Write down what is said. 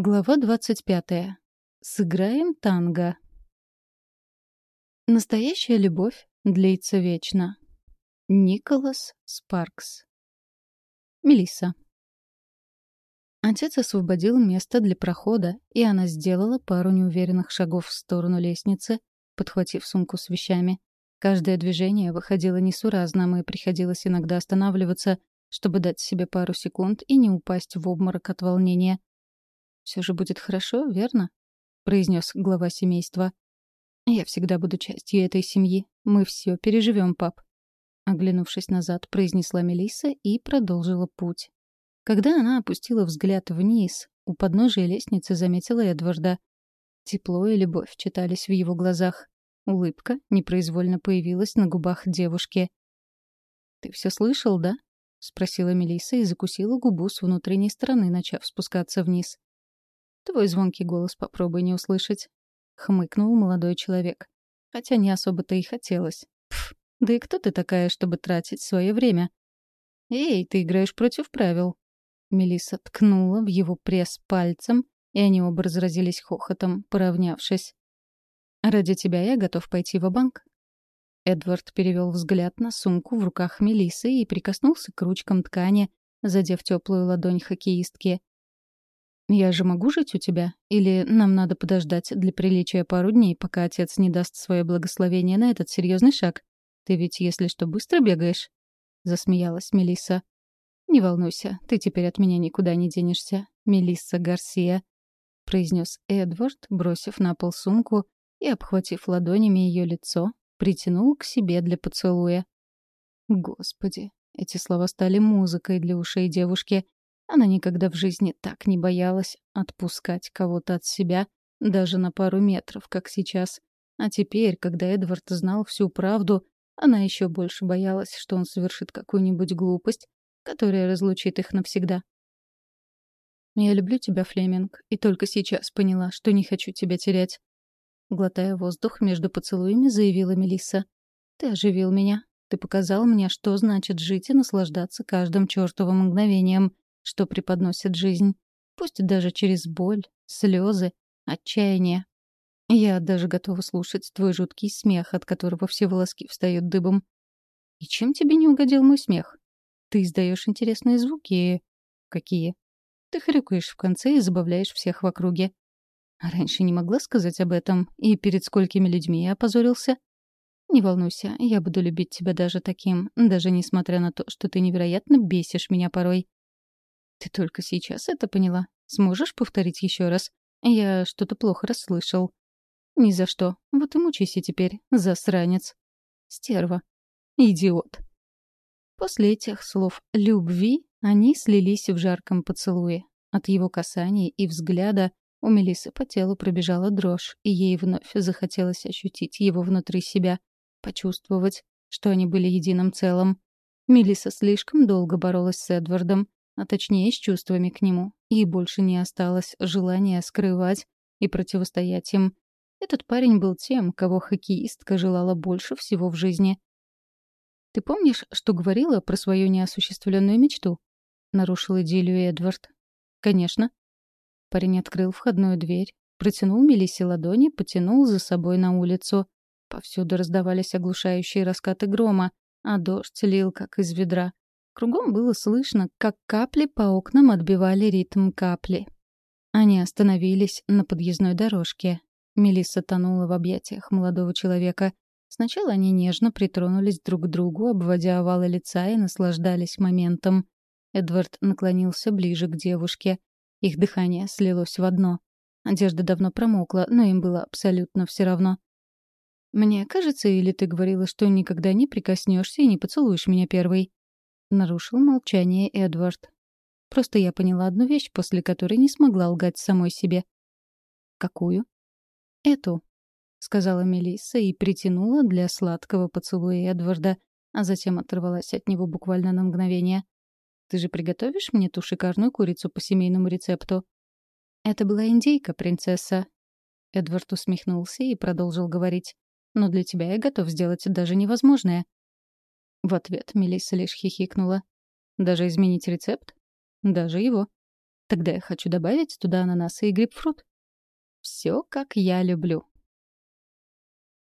Глава 25. Сыграем танго. Настоящая любовь длится вечно. Николас Спаркс. Мелисса. Отец освободил место для прохода, и она сделала пару неуверенных шагов в сторону лестницы, подхватив сумку с вещами. Каждое движение выходило несуразным, и приходилось иногда останавливаться, чтобы дать себе пару секунд и не упасть в обморок от волнения — все же будет хорошо, верно?» — произнес глава семейства. «Я всегда буду частью этой семьи. Мы все переживем, пап». Оглянувшись назад, произнесла Мелисса и продолжила путь. Когда она опустила взгляд вниз, у подножия лестницы заметила Эдварда. Тепло и любовь читались в его глазах. Улыбка непроизвольно появилась на губах девушки. «Ты все слышал, да?» — спросила Мелисса и закусила губу с внутренней стороны, начав спускаться вниз. Твой звонкий голос попробуй не услышать. Хмыкнул молодой человек. Хотя не особо-то и хотелось. Пф, да и кто ты такая, чтобы тратить свое время? Эй, ты играешь против правил. Мелисса ткнула в его пресс пальцем, и они оба разразились хохотом, поравнявшись. «Ради тебя я готов пойти в банк Эдвард перевел взгляд на сумку в руках Мелисы и прикоснулся к ручкам ткани, задев теплую ладонь хоккеистки. «Я же могу жить у тебя? Или нам надо подождать для приличия пару дней, пока отец не даст свое благословение на этот серьезный шаг? Ты ведь, если что, быстро бегаешь?» Засмеялась Мелисса. «Не волнуйся, ты теперь от меня никуда не денешься, Мелисса Гарсия», произнес Эдвард, бросив на пол сумку и, обхватив ладонями ее лицо, притянул к себе для поцелуя. Господи, эти слова стали музыкой для ушей девушки, она никогда в жизни так не боялась отпускать кого-то от себя, даже на пару метров, как сейчас. А теперь, когда Эдвард знал всю правду, она еще больше боялась, что он совершит какую-нибудь глупость, которая разлучит их навсегда. «Я люблю тебя, Флеминг, и только сейчас поняла, что не хочу тебя терять». Глотая воздух между поцелуями, заявила Мелисса. «Ты оживил меня. Ты показал мне, что значит жить и наслаждаться каждым чертовым мгновением что преподносит жизнь, пусть даже через боль, слезы, отчаяние. Я даже готова слушать твой жуткий смех, от которого все волоски встают дыбом. И чем тебе не угодил мой смех? Ты издаешь интересные звуки. Какие? Ты хрюкаешь в конце и забавляешь всех в округе. Раньше не могла сказать об этом, и перед сколькими людьми я опозорился. Не волнуйся, я буду любить тебя даже таким, даже несмотря на то, что ты невероятно бесишь меня порой. Ты только сейчас это поняла? Сможешь повторить еще раз? Я что-то плохо расслышал. Ни за что. Вот и мучайся теперь, засранец. Стерва. Идиот. После этих слов «любви» они слились в жарком поцелуе. От его касаний и взгляда у Мелисы по телу пробежала дрожь, и ей вновь захотелось ощутить его внутри себя, почувствовать, что они были единым целым. Мелиса слишком долго боролась с Эдвардом, а точнее с чувствами к нему, и больше не осталось желания скрывать и противостоять им. Этот парень был тем, кого хоккеистка желала больше всего в жизни. «Ты помнишь, что говорила про свою неосуществленную мечту?» — нарушил идиллию Эдвард. «Конечно». Парень открыл входную дверь, протянул Мелиссе ладони, потянул за собой на улицу. Повсюду раздавались оглушающие раскаты грома, а дождь лил, как из ведра. Кругом было слышно, как капли по окнам отбивали ритм капли. Они остановились на подъездной дорожке. Мелисса тонула в объятиях молодого человека. Сначала они нежно притронулись друг к другу, обводя овалы лица и наслаждались моментом. Эдвард наклонился ближе к девушке. Их дыхание слилось в одно. Одежда давно промокла, но им было абсолютно все равно. «Мне кажется, или ты говорила, что никогда не прикоснешься и не поцелуешь меня первой?» Нарушил молчание Эдвард. Просто я поняла одну вещь, после которой не смогла лгать самой себе. «Какую?» «Эту», — сказала Мелисса и притянула для сладкого поцелуя Эдварда, а затем оторвалась от него буквально на мгновение. «Ты же приготовишь мне ту шикарную курицу по семейному рецепту?» «Это была индейка, принцесса». Эдвард усмехнулся и продолжил говорить. «Но для тебя я готов сделать даже невозможное. В ответ Мелисса лишь хихикнула. «Даже изменить рецепт?» «Даже его». Тогда я хочу добавить туда ананасы и грейпфрут. Все, как я люблю.